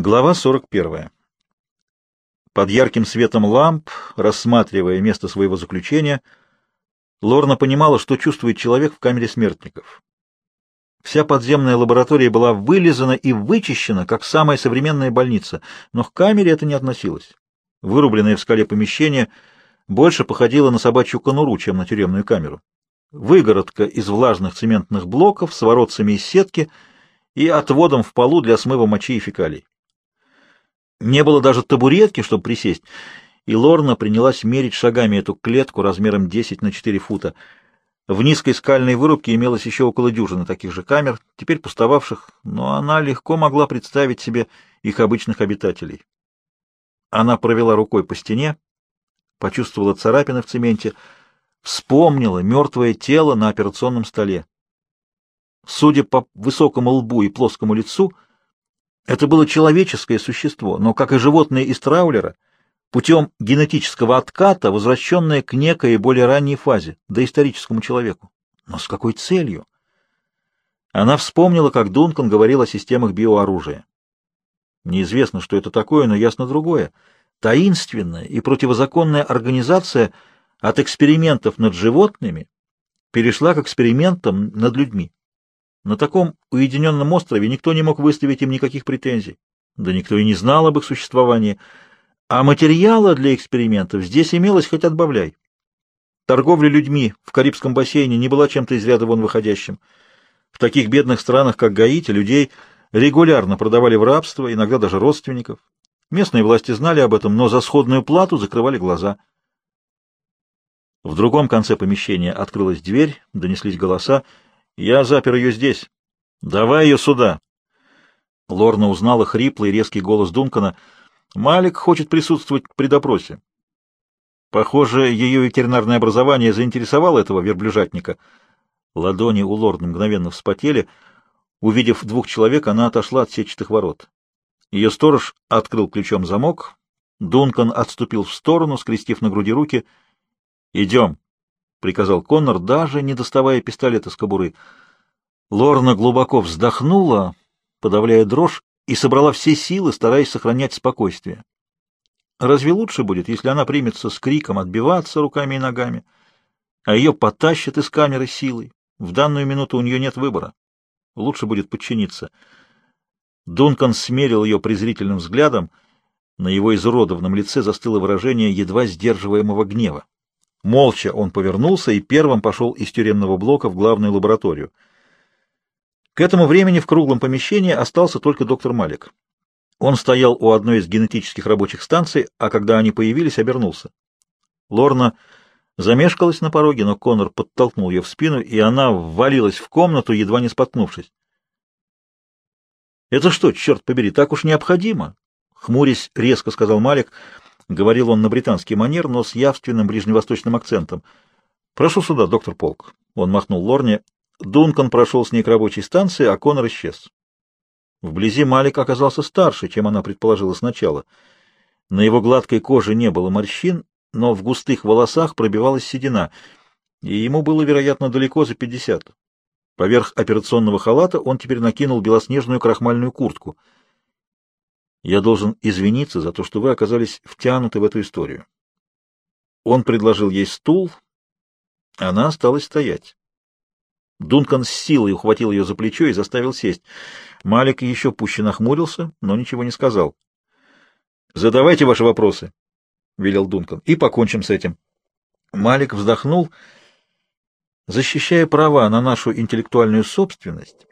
Глава 41. Под ярким светом ламп, рассматривая место своего заключения, Лорна понимала, что чувствует человек в камере смертников. Вся подземная лаборатория была вылизана и вычищена, как самая современная больница, но к камере это не относилось. Вырубленное в скале помещение больше походило на собачью конуру, чем на тюремную камеру. Выгородка из влажных цементных блоков с воротцами из сетки и отводом в полу для смыва мочи и фекалий. Не было даже табуретки, чтобы присесть, и Лорна принялась мерить шагами эту клетку размером 10 на 4 фута. В низкой скальной вырубке имелось еще около дюжины таких же камер, теперь пустовавших, но она легко могла представить себе их обычных обитателей. Она провела рукой по стене, почувствовала царапины в цементе, вспомнила мертвое тело на операционном столе. Судя по высокому лбу и плоскому лицу, это было человеческое существо, но, как и животные из траулера, путем генетического отката, возвращенное к некой более ранней фазе, доисторическому человеку. Но с какой целью? Она вспомнила, как Дункан говорил о системах биооружия. Неизвестно, что это такое, но ясно другое. Таинственная и противозаконная организация от экспериментов над животными перешла к экспериментам над людьми. На таком уединенном острове никто не мог выставить им никаких претензий. Да никто и не знал об их существовании. А материала для экспериментов здесь имелось хоть отбавляй. Торговля людьми в Карибском бассейне не была чем-то из ряда вон выходящим. В таких бедных странах, как Гаити, людей регулярно продавали в рабство, иногда даже родственников. Местные власти знали об этом, но за сходную плату закрывали глаза. В другом конце помещения открылась дверь, донеслись голоса. Я запер ее здесь. Давай ее сюда. Лорна узнала хриплый резкий голос Дункана. Малик хочет присутствовать при допросе. Похоже, ее ветеринарное образование заинтересовало этого верблюжатника. Ладони у Лорны мгновенно вспотели. Увидев двух человек, она отошла от сетчатых ворот. Ее сторож открыл ключом замок. Дункан отступил в сторону, скрестив на груди руки. «Идем», — приказал Коннор, даже не доставая пистолета с кобуры. Лорна глубоко вздохнула, подавляя дрожь, и собрала все силы, стараясь сохранять спокойствие. Разве лучше будет, если она примется с криком отбиваться руками и ногами, а ее потащат из камеры силой? В данную минуту у нее нет выбора. Лучше будет подчиниться. Дункан смерил ее презрительным взглядом. На его изуродованном лице застыло выражение едва сдерживаемого гнева. Молча он повернулся и первым пошел из тюремного блока в главную лабораторию. К этому времени в круглом помещении остался только доктор Малик. Он стоял у одной из генетических рабочих станций, а когда они появились, обернулся. Лорна замешкалась на пороге, но Конор подтолкнул ее в спину, и она ввалилась в комнату, едва не споткнувшись. «Это что, черт побери, так уж необходимо?» — хмурясь, резко сказал Малик — Говорил он на британский манер, но с явственным ближневосточным акцентом. «Прошу сюда, доктор Полк». Он махнул Лорне. Дункан прошел с ней к рабочей станции, а Конор исчез. Вблизи Малик оказался старше, чем она предположила сначала. На его гладкой коже не было морщин, но в густых волосах пробивалась седина, и ему было, вероятно, далеко за пятьдесят. Поверх операционного халата он теперь накинул белоснежную крахмальную куртку — я должен извиниться за то, что вы оказались втянуты в эту историю. Он предложил ей стул, она осталась стоять. Дункан с силой ухватил ее за плечо и заставил сесть. Малик еще пуще нахмурился, но ничего не сказал. — Задавайте ваши вопросы, — велел Дункан, — и покончим с этим. Малик вздохнул. Защищая права на нашу интеллектуальную собственность,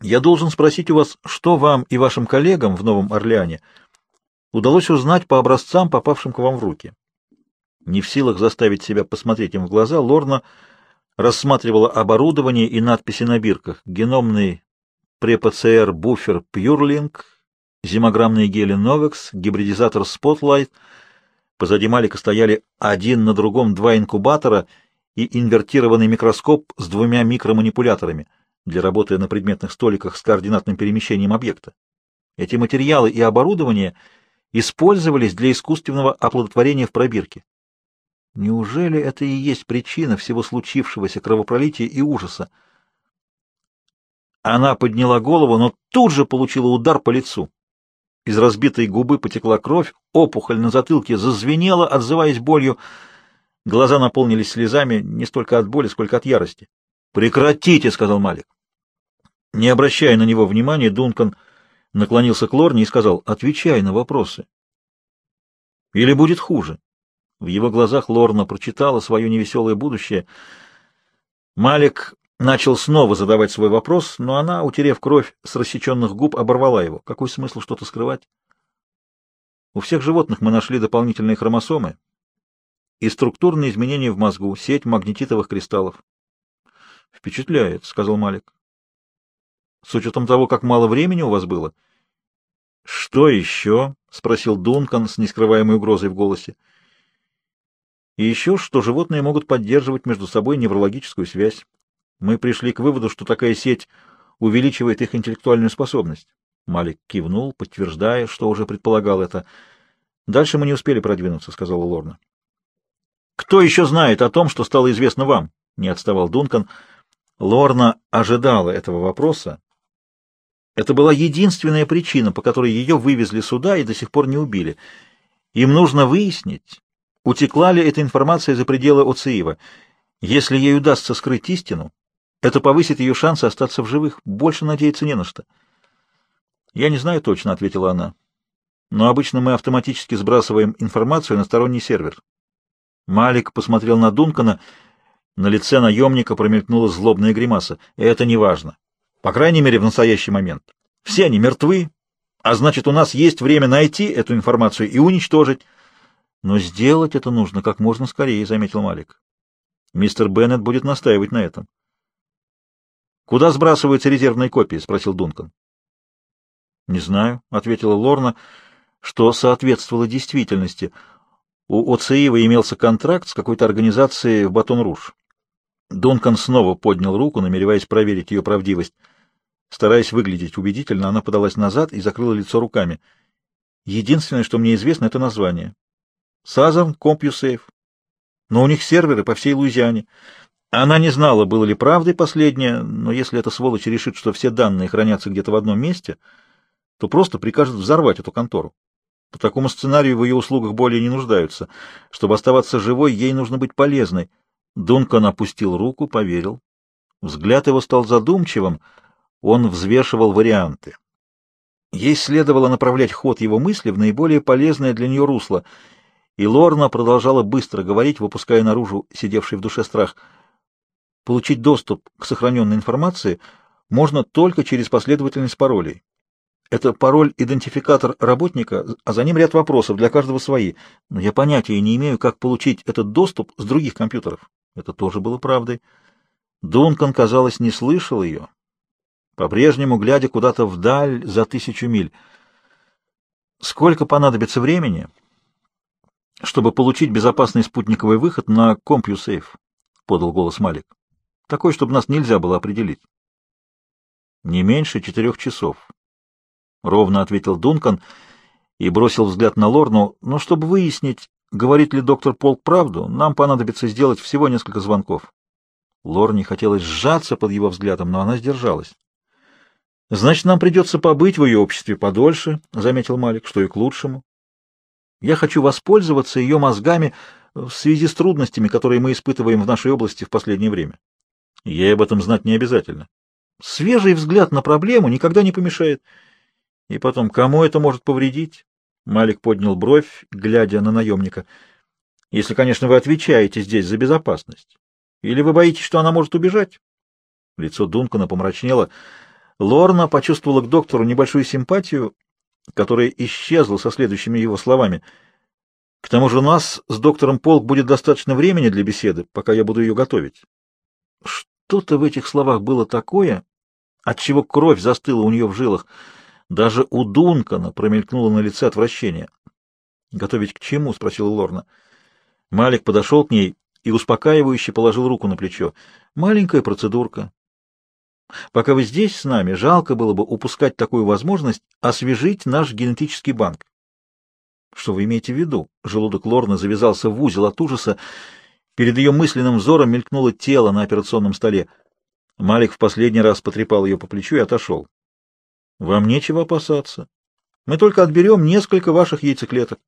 я должен спросить у вас, что вам и вашим коллегам в Новом Орлеане удалось узнать по образцам, попавшим к вам в руки. Не в силах заставить себя посмотреть им в глаза, Лорна рассматривала оборудование и надписи на бирках. Геномный препцр буфер Пьюрлинг, зимограммные гели Новекс, гибридизатор Spotlight. Позади Малика стояли один на другом два инкубатора и инвертированный микроскоп с двумя микроманипуляторами — для работы на предметных столиках с координатным перемещением объекта. Эти материалы и оборудование использовались для искусственного оплодотворения в пробирке. Неужели это и есть причина всего случившегося кровопролития и ужаса? Она подняла голову, но тут же получила удар по лицу. Из разбитой губы потекла кровь, опухоль на затылке зазвенела, отзываясь болью. Глаза наполнились слезами не столько от боли, сколько от ярости. «Прекратите!» — сказал Малик. Не обращая на него внимания, Дункан наклонился к Лорне и сказал, «Отвечай на вопросы. Или будет хуже?» В его глазах Лорна прочитала свое невеселое будущее. Малик начал снова задавать свой вопрос, но она, утерев кровь с рассеченных губ, оборвала его. Какой смысл что-то скрывать? У всех животных мы нашли дополнительные хромосомы и структурные изменения в мозгу, сеть магнетитовых кристаллов. Впечатляет, — сказал Малик. С учетом того, как мало времени у вас было. — Что еще? — спросил Дункан с нескрываемой угрозой в голосе. — и еще, что животные могут поддерживать между собой неврологическую связь. Мы пришли к выводу, что такая сеть увеличивает их интеллектуальную способность. Малик кивнул, подтверждая, что уже предполагал это. «Дальше мы не успели продвинуться», — сказала Лорна. «Кто еще знает о том, что стало известно вам?» — не отставал Дункан. Лорна ожидала этого вопроса. Это была единственная причина, по которой ее вывезли сюда и до сих пор не убили. Им нужно выяснить, Утекла ли эта информация за пределы Оциива? Если ей удастся скрыть истину, это повысит ее шансы остаться в живых. Больше надеяться не на что. «Я не знаю точно», — ответила она. «Но обычно мы автоматически сбрасываем информацию на сторонний сервер». Малик посмотрел на Дункана. На лице наемника промелькнула злобная гримаса. «Это не важно. По крайней мере, в настоящий момент. Все они мертвы, а значит, у нас есть время найти эту информацию и уничтожить». Но сделать это нужно как можно скорее, — заметил Малик. Мистер Беннет будет настаивать на этом. — Куда сбрасываются резервные копии? — спросил Дункан. — Не знаю, — ответила Лорна, что соответствовало действительности. У Оцеева имелся контракт с какой-то организацией в Батон-Руж. Дункан снова поднял руку, намереваясь проверить ее правдивость. Стараясь выглядеть убедительно, она подалась назад и закрыла лицо руками. Единственное, что мне известно, — это название. Southern CompuSafe. Но у них серверы по всей Луизиане. Она не знала, было ли правдой последнее, но если эта сволочь решит, что все данные хранятся где-то в одном месте, то просто прикажет взорвать эту контору. По такому сценарию в ее услугах более не нуждаются. Чтобы оставаться живой, ей нужно быть полезной. Дункан опустил руку, поверил. Взгляд его стал задумчивым, он взвешивал варианты. Ей следовало направлять ход его мысли в наиболее полезное для нее русло — и Лорна продолжала быстро говорить, выпуская наружу сидевший в душе страх. Получить доступ к сохраненной информации можно только через последовательность паролей. Это пароль-идентификатор работника, а за ним ряд вопросов, для каждого свои. Но я понятия не имею, как получить этот доступ с других компьютеров. Это тоже было правдой. Дункан, казалось, не слышал ее, по-прежнему глядя куда-то вдаль за тысячу миль. Сколько понадобится времени, чтобы получить безопасный спутниковый выход на CompuSafe, — подал голос Малик. — Такой, чтобы нас нельзя было определить. — Не меньше четырех часов, — ровно ответил Дункан и бросил взгляд на Лорну. Но чтобы выяснить, говорит ли доктор Полк правду, нам понадобится сделать всего несколько звонков. Лорне хотелось сжаться под его взглядом, но она сдержалась. — Значит, нам придется побыть в ее обществе подольше, — заметил Малик, — что и к лучшему. Я хочу воспользоваться ее мозгами в связи с трудностями, которые мы испытываем в нашей области в последнее время. Ей об этом знать не обязательно. Свежий взгляд на проблему никогда не помешает. И потом, кому это может повредить? Малик поднял бровь, глядя на наемника. Если, конечно, вы отвечаете здесь за безопасность. Или вы боитесь, что она может убежать? Лицо Дункана помрачнело. Лорна почувствовала к доктору небольшую симпатию которая исчезла со следующими его словами. К тому же у нас с доктором Полк будет достаточно времени для беседы, пока я буду ее готовить. Что-то в этих словах было такое, от чего кровь застыла у нее в жилах. Даже у Дункана промелькнуло на лице отвращение. «Готовить к чему?» — спросила Лорна. Малик подошел к ней и успокаивающе положил руку на плечо. «Маленькая процедурка. Пока вы здесь с нами, жалко было бы упускать такую возможность освежить наш генетический банк. Что вы имеете в виду? Желудок Лорны завязался в узел от ужаса. Перед ее мысленным взором мелькнуло тело на операционном столе. Малик в последний раз потрепал ее по плечу и отошел. — Вам нечего опасаться. Мы только отберем несколько ваших яйцеклеток.